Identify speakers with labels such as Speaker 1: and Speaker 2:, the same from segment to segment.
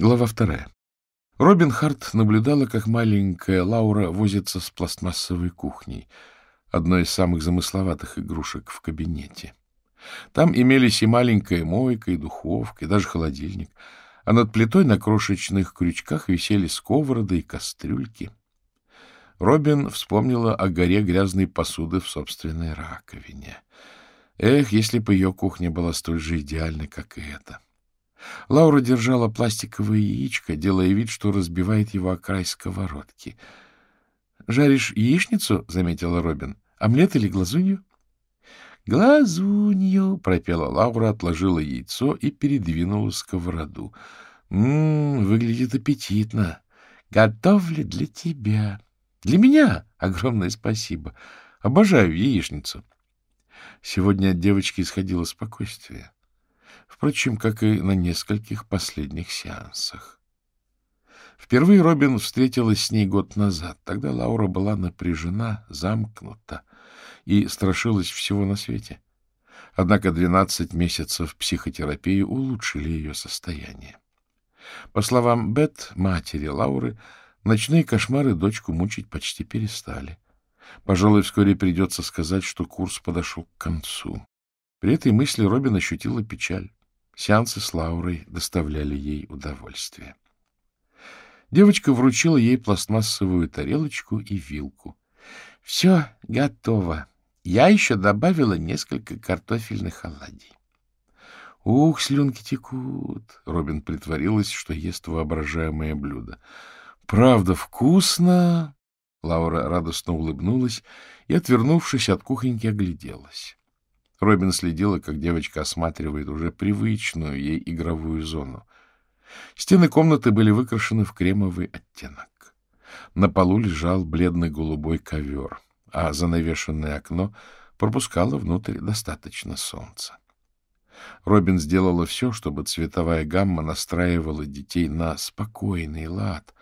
Speaker 1: Глава вторая. Робин Харт наблюдала, как маленькая Лаура возится с пластмассовой кухней, одной из самых замысловатых игрушек в кабинете. Там имелись и маленькая мойка, и духовка, и даже холодильник, а над плитой на крошечных крючках висели сковороды и кастрюльки. Робин вспомнила о горе грязной посуды в собственной раковине. Эх, если бы ее кухня была столь же идеальной, как и эта. Лаура держала пластиковое яичко, делая вид, что разбивает его о край сковородки. — Жаришь яичницу? — заметила Робин. — Омлет или глазунью? — Глазунью, — пропела Лаура, отложила яйцо и передвинула сковороду. — Ммм, выглядит аппетитно. Готовлю для тебя. Для меня огромное спасибо. Обожаю яичницу. Сегодня от девочки исходило спокойствие впрочем, как и на нескольких последних сеансах. Впервые Робин встретилась с ней год назад. Тогда Лаура была напряжена, замкнута и страшилась всего на свете. Однако 12 месяцев психотерапии улучшили ее состояние. По словам Бет, матери Лауры, ночные кошмары дочку мучить почти перестали. Пожалуй, вскоре придется сказать, что курс подошел к концу. При этой мысли Робин ощутила печаль. Сеансы с Лаурой доставляли ей удовольствие. Девочка вручила ей пластмассовую тарелочку и вилку. — Все готово. Я еще добавила несколько картофельных оладий. — Ух, слюнки текут! — Робин притворилась, что ест воображаемое блюдо. — Правда вкусно! Лаура радостно улыбнулась и, отвернувшись от кухоньки, огляделась. Робин следила, как девочка осматривает уже привычную ей игровую зону. Стены комнаты были выкрашены в кремовый оттенок. На полу лежал бледный голубой ковер, а занавешенное окно пропускало внутрь достаточно солнца. Робин сделала все, чтобы цветовая гамма настраивала детей на спокойный лад.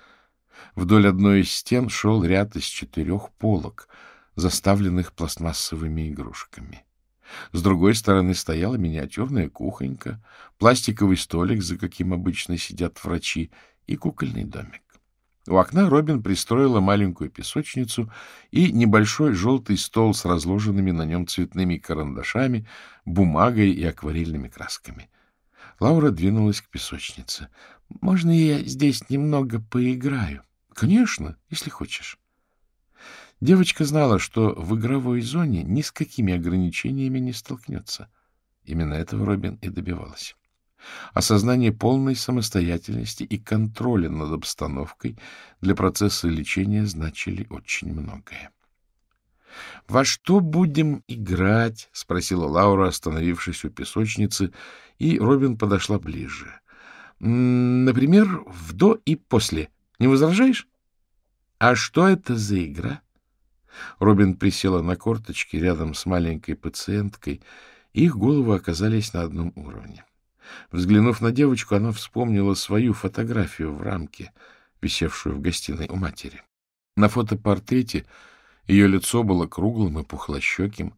Speaker 1: Вдоль одной из стен шел ряд из четырех полок, заставленных пластмассовыми игрушками. С другой стороны стояла миниатюрная кухонька, пластиковый столик, за каким обычно сидят врачи, и кукольный домик. У окна Робин пристроила маленькую песочницу и небольшой желтый стол с разложенными на нем цветными карандашами, бумагой и акварельными красками. Лаура двинулась к песочнице. — Можно я здесь немного поиграю? — Конечно, если хочешь. Девочка знала, что в игровой зоне ни с какими ограничениями не столкнется. Именно этого Робин и добивалась. Осознание полной самостоятельности и контроля над обстановкой для процесса лечения значили очень многое. — Во что будем играть? — спросила Лаура, остановившись у песочницы, и Робин подошла ближе. — Например, в «до» и «после». Не возражаешь? — А что это за игра? — Робин присела на корточки рядом с маленькой пациенткой, и их головы оказались на одном уровне. Взглянув на девочку, она вспомнила свою фотографию в рамке, висевшую в гостиной у матери. На фотопортрете ее лицо было круглым и пухлощеким,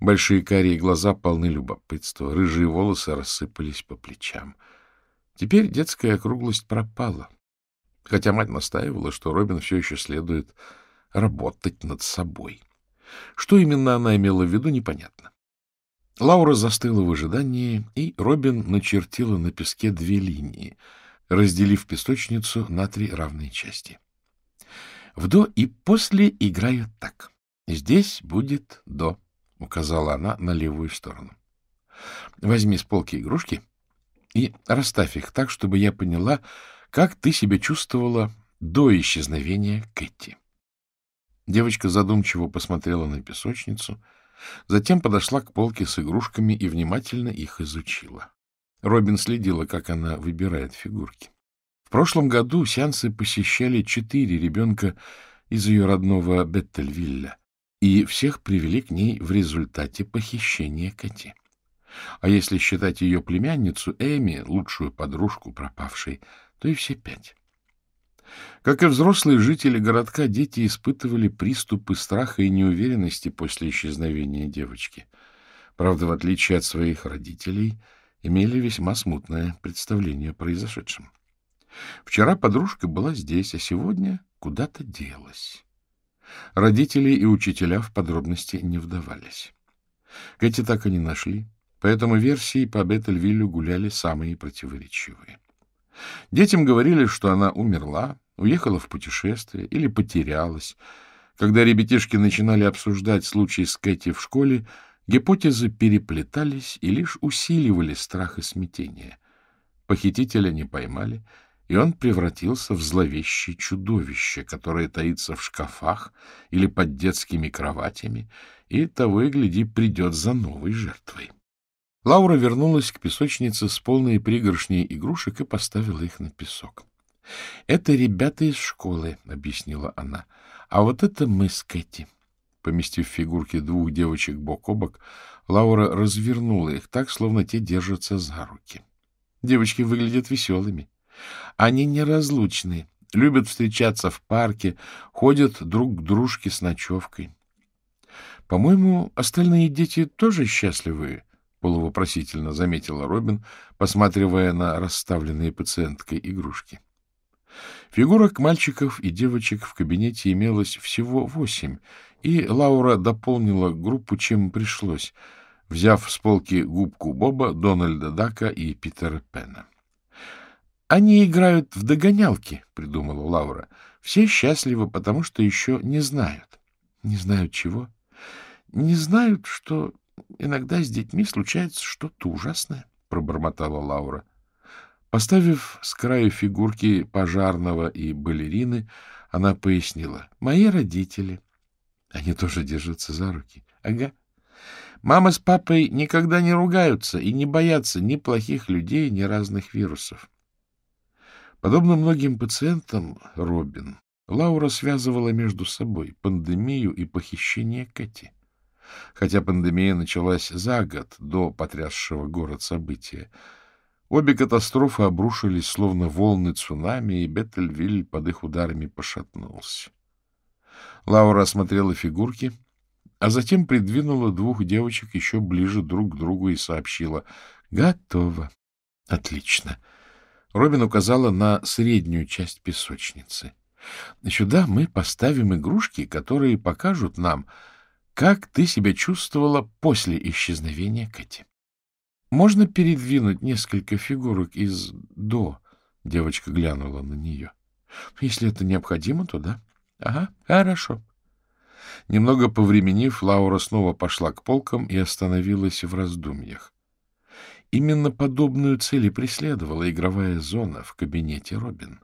Speaker 1: большие карие глаза полны любопытства, рыжие волосы рассыпались по плечам. Теперь детская округлость пропала, хотя мать настаивала, что Робин все еще следует работать над собой. Что именно она имела в виду, непонятно. Лаура застыла в ожидании, и Робин начертила на песке две линии, разделив песочницу на три равные части. В «до» и «после» играют так. Здесь будет «до», — указала она на левую сторону. Возьми с полки игрушки и расставь их так, чтобы я поняла, как ты себя чувствовала до исчезновения Кэти. Девочка задумчиво посмотрела на песочницу, затем подошла к полке с игрушками и внимательно их изучила. Робин следила, как она выбирает фигурки. В прошлом году сеансы посещали четыре ребенка из ее родного Беттельвилля, и всех привели к ней в результате похищения Кати. А если считать ее племянницу Эми, лучшую подружку пропавшей, то и все пять. Как и взрослые жители городка, дети испытывали приступы страха и неуверенности после исчезновения девочки. Правда, в отличие от своих родителей, имели весьма смутное представление о произошедшем. Вчера подружка была здесь, а сегодня куда-то делась. Родители и учителя в подробности не вдавались. Кэти так и не нашли, поэтому версии по Беттельвиллю гуляли самые противоречивые. Детям говорили, что она умерла, уехала в путешествие или потерялась. Когда ребятишки начинали обсуждать случай с Кэти в школе, гипотезы переплетались и лишь усиливали страх и смятение. Похитителя не поймали, и он превратился в зловещее чудовище, которое таится в шкафах или под детскими кроватями, и того и гляди придет за новой жертвой. Лаура вернулась к песочнице с полной пригоршней игрушек и поставила их на песок. — Это ребята из школы, — объяснила она. — А вот это мы с Кэти. Поместив фигурки двух девочек бок о бок, Лаура развернула их так, словно те держатся за руки. Девочки выглядят веселыми. Они неразлучны, любят встречаться в парке, ходят друг к дружке с ночевкой. — По-моему, остальные дети тоже счастливы, — полувопросительно заметила Робин, посматривая на расставленные пациенткой игрушки. Фигурок мальчиков и девочек в кабинете имелось всего восемь, и Лаура дополнила группу, чем пришлось, взяв с полки губку Боба, Дональда Дака и Питера Пена. — Они играют в догонялки, — придумала Лаура. — Все счастливы, потому что еще не знают. — Не знают чего? — Не знают, что иногда с детьми случается что-то ужасное, — пробормотала Лаура. Поставив с краю фигурки пожарного и балерины, она пояснила. — Мои родители. Они тоже держатся за руки. — Ага. Мама с папой никогда не ругаются и не боятся ни плохих людей, ни разных вирусов. Подобно многим пациентам, Робин, Лаура связывала между собой пандемию и похищение Кэти. Хотя пандемия началась за год до потрясшего город события, обе катастрофы обрушились словно волны цунами, и Беттельвиль под их ударами пошатнулся. Лаура осмотрела фигурки, а затем придвинула двух девочек еще ближе друг к другу и сообщила «Готово». «Отлично». Робин указала на среднюю часть песочницы. Сюда мы поставим игрушки, которые покажут нам, как ты себя чувствовала после исчезновения Кэти. Можно передвинуть несколько фигурок из «до», — девочка глянула на нее. Если это необходимо, то да. Ага, хорошо. Немного повременив, Лаура снова пошла к полкам и остановилась в раздумьях. Именно подобную цель и преследовала игровая зона в кабинете Робин.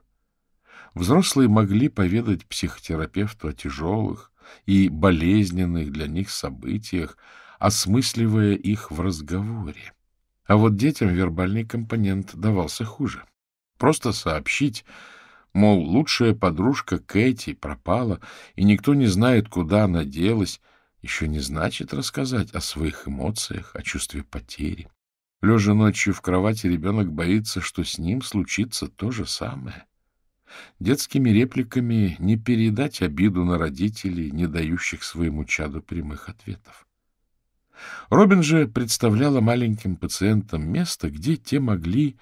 Speaker 1: Взрослые могли поведать психотерапевту о тяжелых и болезненных для них событиях, осмысливая их в разговоре. А вот детям вербальный компонент давался хуже. Просто сообщить, мол, лучшая подружка Кэти пропала, и никто не знает, куда она делась, еще не значит рассказать о своих эмоциях, о чувстве потери. Лежа ночью в кровати, ребенок боится, что с ним случится то же самое. Детскими репликами не передать обиду на родителей, не дающих своему чаду прямых ответов. Робин же представляла маленьким пациентам место, где те могли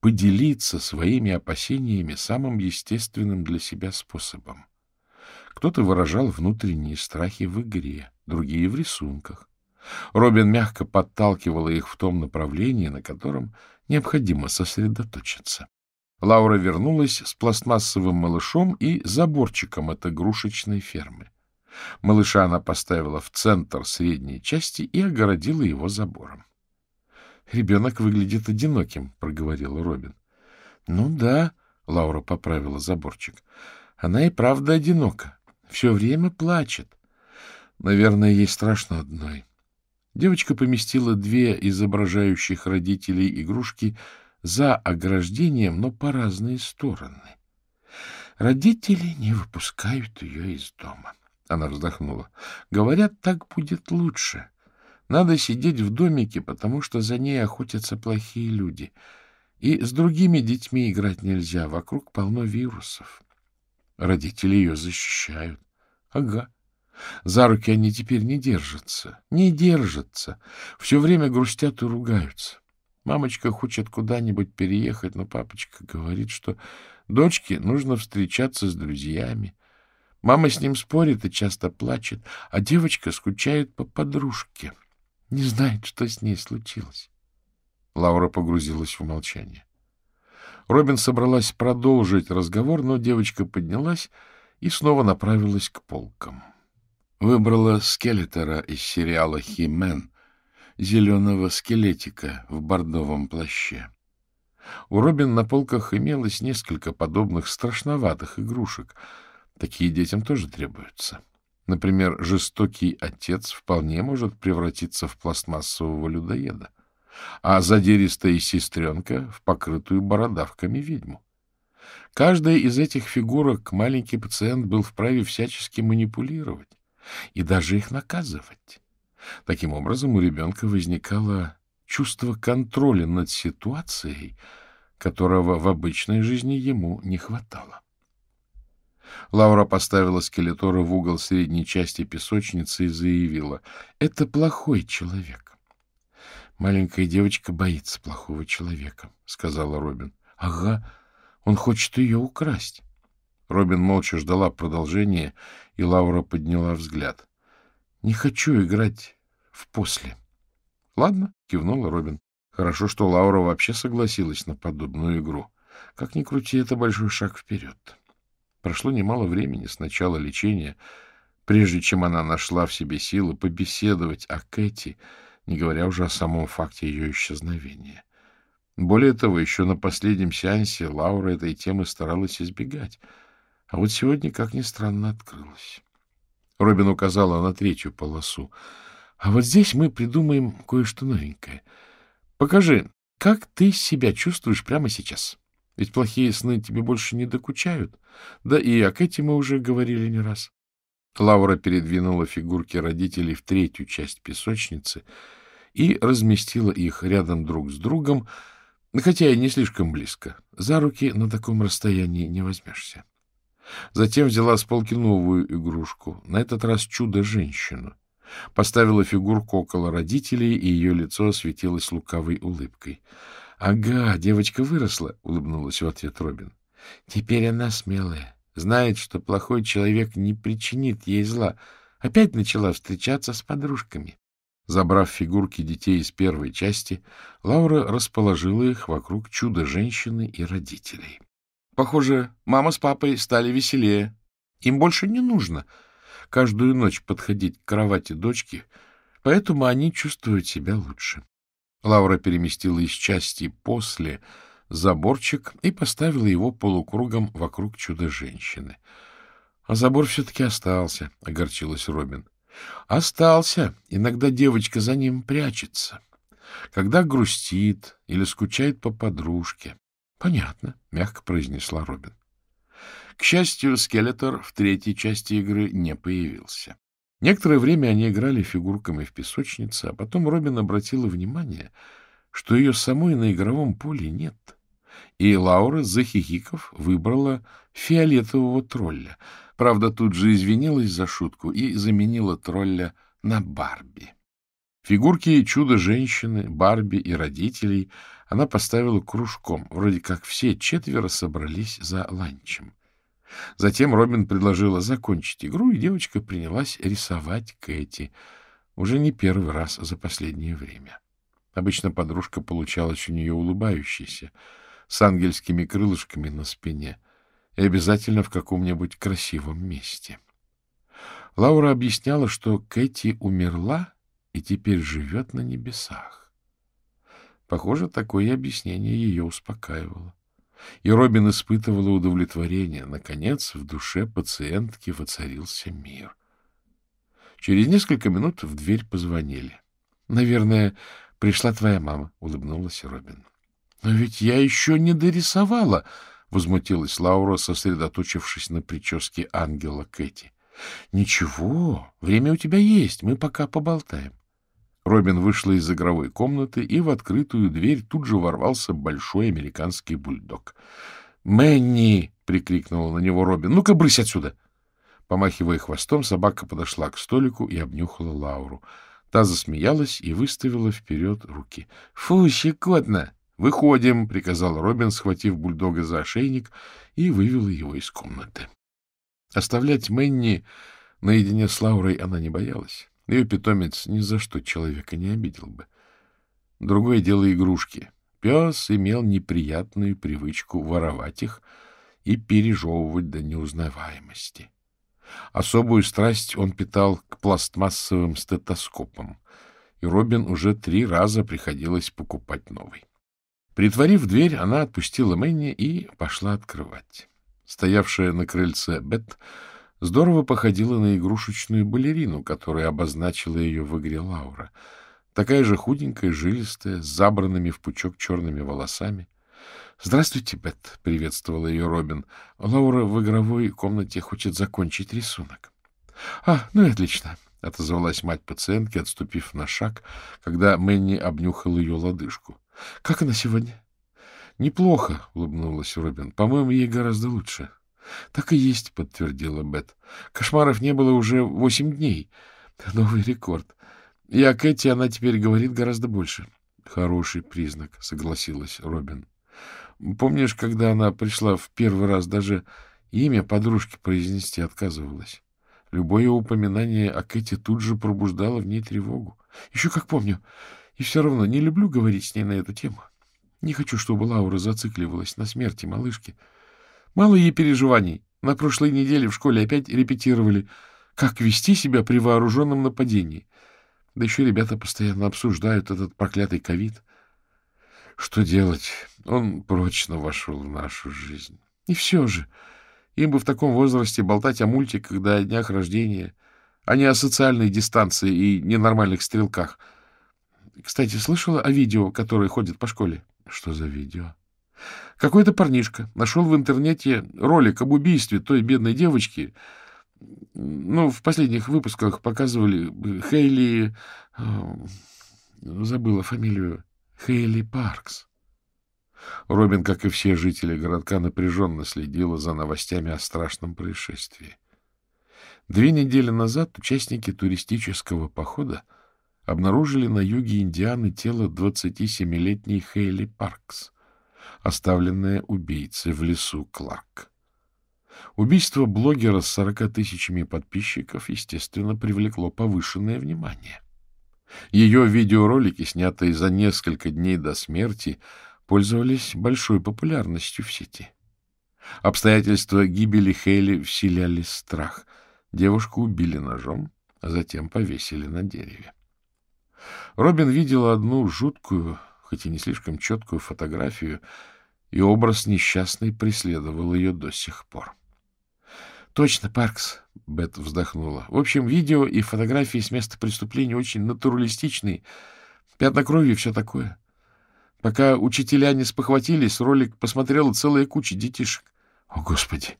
Speaker 1: поделиться своими опасениями самым естественным для себя способом. Кто-то выражал внутренние страхи в игре, другие — в рисунках. Робин мягко подталкивала их в том направлении, на котором необходимо сосредоточиться. Лаура вернулась с пластмассовым малышом и заборчиком от игрушечной фермы. Малыша она поставила в центр средней части и огородила его забором. — Ребенок выглядит одиноким, — проговорила Робин. — Ну да, — Лаура поправила заборчик. — Она и правда одинока. Все время плачет. Наверное, ей страшно одной. — Девочка поместила две изображающих родителей игрушки за ограждением, но по разные стороны. Родители не выпускают ее из дома. Она вздохнула. Говорят, так будет лучше. Надо сидеть в домике, потому что за ней охотятся плохие люди. И с другими детьми играть нельзя, вокруг полно вирусов. Родители ее защищают. Ага. За руки они теперь не держатся. Не держатся. Все время грустят и ругаются. Мамочка хочет куда-нибудь переехать, но папочка говорит, что дочке нужно встречаться с друзьями. Мама с ним спорит и часто плачет, а девочка скучает по подружке. Не знает, что с ней случилось. Лаура погрузилась в молчание. Робин собралась продолжить разговор, но девочка поднялась и снова направилась к полкам. Выбрала скелетора из сериала «Химен», зеленого скелетика в бордовом плаще. У Робин на полках имелось несколько подобных страшноватых игрушек. Такие детям тоже требуются. Например, жестокий отец вполне может превратиться в пластмассового людоеда, а задиристая сестренка — в покрытую бородавками ведьму. Каждая из этих фигурок маленький пациент был вправе всячески манипулировать и даже их наказывать. Таким образом, у ребенка возникало чувство контроля над ситуацией, которого в обычной жизни ему не хватало. Лаура поставила скелетора в угол средней части песочницы и заявила, «Это плохой человек». «Маленькая девочка боится плохого человека», — сказала Робин. «Ага, он хочет ее украсть». Робин молча ждала продолжения, и Лаура подняла взгляд. — Не хочу играть в после. — Ладно, — кивнула Робин. Хорошо, что Лаура вообще согласилась на подобную игру. Как ни крути, это большой шаг вперед. Прошло немало времени с начала лечения, прежде чем она нашла в себе силы побеседовать о Кэти, не говоря уже о самом факте ее исчезновения. Более того, еще на последнем сеансе Лаура этой темы старалась избегать — а вот сегодня, как ни странно, открылась. Робин указала на третью полосу. А вот здесь мы придумаем кое-что новенькое. Покажи, как ты себя чувствуешь прямо сейчас. Ведь плохие сны тебе больше не докучают. Да и о Кэти мы уже говорили не раз. Лаура передвинула фигурки родителей в третью часть песочницы и разместила их рядом друг с другом, хотя и не слишком близко. За руки на таком расстоянии не возьмешься. Затем взяла с полки новую игрушку, на этот раз чудо-женщину. Поставила фигурку около родителей, и ее лицо осветилось лукавой улыбкой. — Ага, девочка выросла, — улыбнулась в ответ Робин. — Теперь она смелая, знает, что плохой человек не причинит ей зла. Опять начала встречаться с подружками. Забрав фигурки детей из первой части, Лаура расположила их вокруг чудо-женщины и родителей. Похоже, мама с папой стали веселее. Им больше не нужно каждую ночь подходить к кровати дочки, поэтому они чувствуют себя лучше. Лаура переместила из части после заборчик и поставила его полукругом вокруг чудо-женщины. — А забор все-таки остался, — огорчилась Робин. — Остался. Иногда девочка за ним прячется. Когда грустит или скучает по подружке. Понятно, — мягко произнесла Робин. К счастью, Скелетор в третьей части игры не появился. Некоторое время они играли фигурками в песочнице, а потом Робин обратила внимание, что ее самой на игровом поле нет. И Лаура, захихиков, выбрала фиолетового тролля. Правда, тут же извинилась за шутку и заменила тролля на Барби. Фигурки чудо-женщины, Барби и родителей она поставила кружком, вроде как все четверо собрались за ланчем. Затем Робин предложила закончить игру, и девочка принялась рисовать Кэти. Уже не первый раз за последнее время. Обычно подружка получалась у нее улыбающейся, с ангельскими крылышками на спине и обязательно в каком-нибудь красивом месте. Лаура объясняла, что Кэти умерла и теперь живет на небесах. Похоже, такое объяснение ее успокаивало. И Робин испытывала удовлетворение. Наконец, в душе пациентки воцарился мир. Через несколько минут в дверь позвонили. — Наверное, пришла твоя мама, — улыбнулась Робин. — Но ведь я еще не дорисовала, — возмутилась Лаура, сосредоточившись на прическе ангела Кэти. — Ничего, время у тебя есть, мы пока поболтаем. Робин вышла из игровой комнаты, и в открытую дверь тут же ворвался большой американский бульдог. «Мэнни!» — прикрикнула на него Робин. «Ну-ка, брысь отсюда!» Помахивая хвостом, собака подошла к столику и обнюхала Лауру. Та засмеялась и выставила вперед руки. — Фу, щекотно! — Выходим, — приказал Робин, схватив бульдога за ошейник и вывел его из комнаты. Оставлять Мэнни наедине с Лаурой она не боялась. Ее питомец ни за что человека не обидел бы. Другое дело игрушки. Пес имел неприятную привычку воровать их и пережевывать до неузнаваемости. Особую страсть он питал к пластмассовым стетоскопам, и Робин уже три раза приходилось покупать новый. Притворив дверь, она отпустила Мэнни и пошла открывать. Стоявшая на крыльце Бет здорово походила на игрушечную балерину, которая обозначила ее в игре Лаура. Такая же худенькая, жилистая, с забранными в пучок черными волосами. — Здравствуйте, Бет, — приветствовала ее Робин. — Лаура в игровой комнате хочет закончить рисунок. — А, ну и отлично, — отозвалась мать пациентки, отступив на шаг, когда Мэнни обнюхал ее лодыжку. — Как она сегодня? — Неплохо, — улыбнулась Робин. — По-моему, ей гораздо лучше. — Так и есть, — подтвердила Бет. — Кошмаров не было уже восемь дней. Новый рекорд. И о Кэти она теперь говорит гораздо больше. — Хороший признак, — согласилась Робин. — Помнишь, когда она пришла в первый раз, даже имя подружки произнести отказывалась? Любое упоминание о Кэти тут же пробуждало в ней тревогу. Еще как помню. И все равно не люблю говорить с ней на эту тему. Не хочу, чтобы Лаура зацикливалась на смерти малышки. Мало ей переживаний. На прошлой неделе в школе опять репетировали, как вести себя при вооруженном нападении. Да еще ребята постоянно обсуждают этот проклятый ковид. Что делать? Он прочно вошел в нашу жизнь. И все же, им бы в таком возрасте болтать о мультиках да о днях рождения, а не о социальной дистанции и ненормальных стрелках — кстати, слышала о видео, которое ходит по школе? Что за видео? Какой-то парнишка нашел в интернете ролик об убийстве той бедной девочки. Ну, в последних выпусках показывали Хейли... Э, забыла фамилию. Хейли Паркс. Робин, как и все жители городка, напряженно следила за новостями о страшном происшествии. Две недели назад участники туристического похода обнаружили на юге Индианы тело 27-летней Хейли Паркс, оставленное убийцей в лесу Кларк. Убийство блогера с 40 тысячами подписчиков, естественно, привлекло повышенное внимание. Ее видеоролики, снятые за несколько дней до смерти, пользовались большой популярностью в сети. Обстоятельства гибели Хейли вселяли страх. Девушку убили ножом, а затем повесили на дереве. Робин видел одну жуткую, хоть и не слишком четкую фотографию, и образ несчастный преследовал ее до сих пор. — Точно, Паркс, — Бет вздохнула. — В общем, видео и фотографии с места преступления очень натуралистичные. Пятна крови и все такое. Пока учителя не спохватились, ролик посмотрела целая куча детишек. — О, Господи!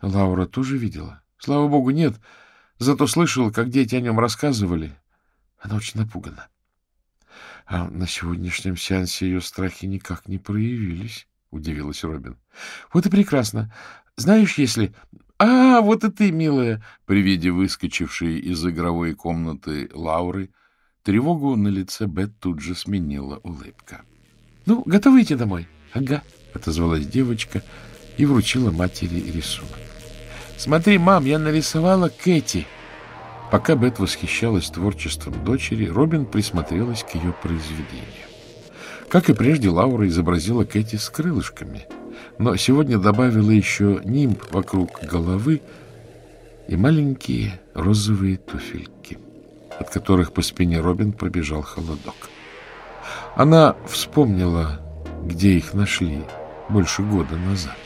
Speaker 1: Лаура тоже видела? Слава богу, нет. Зато слышала, как дети о нем рассказывали. Она очень напугана. А на сегодняшнем сеансе ее страхи никак не проявились, — удивилась Робин. — Вот и прекрасно. Знаешь, если... — А, вот и ты, милая! При виде выскочившей из игровой комнаты Лауры тревогу на лице Бет тут же сменила улыбка. — Ну, готовы идти домой? — Ага, — отозвалась девочка и вручила матери рисунок. — Смотри, мам, я нарисовала Кэти. — Пока Бет восхищалась творчеством дочери, Робин присмотрелась к ее произведению. Как и прежде, Лаура изобразила Кэти с крылышками, но сегодня добавила еще нимб вокруг головы и маленькие розовые туфельки, от которых по спине Робин пробежал холодок. Она вспомнила, где их нашли больше года назад.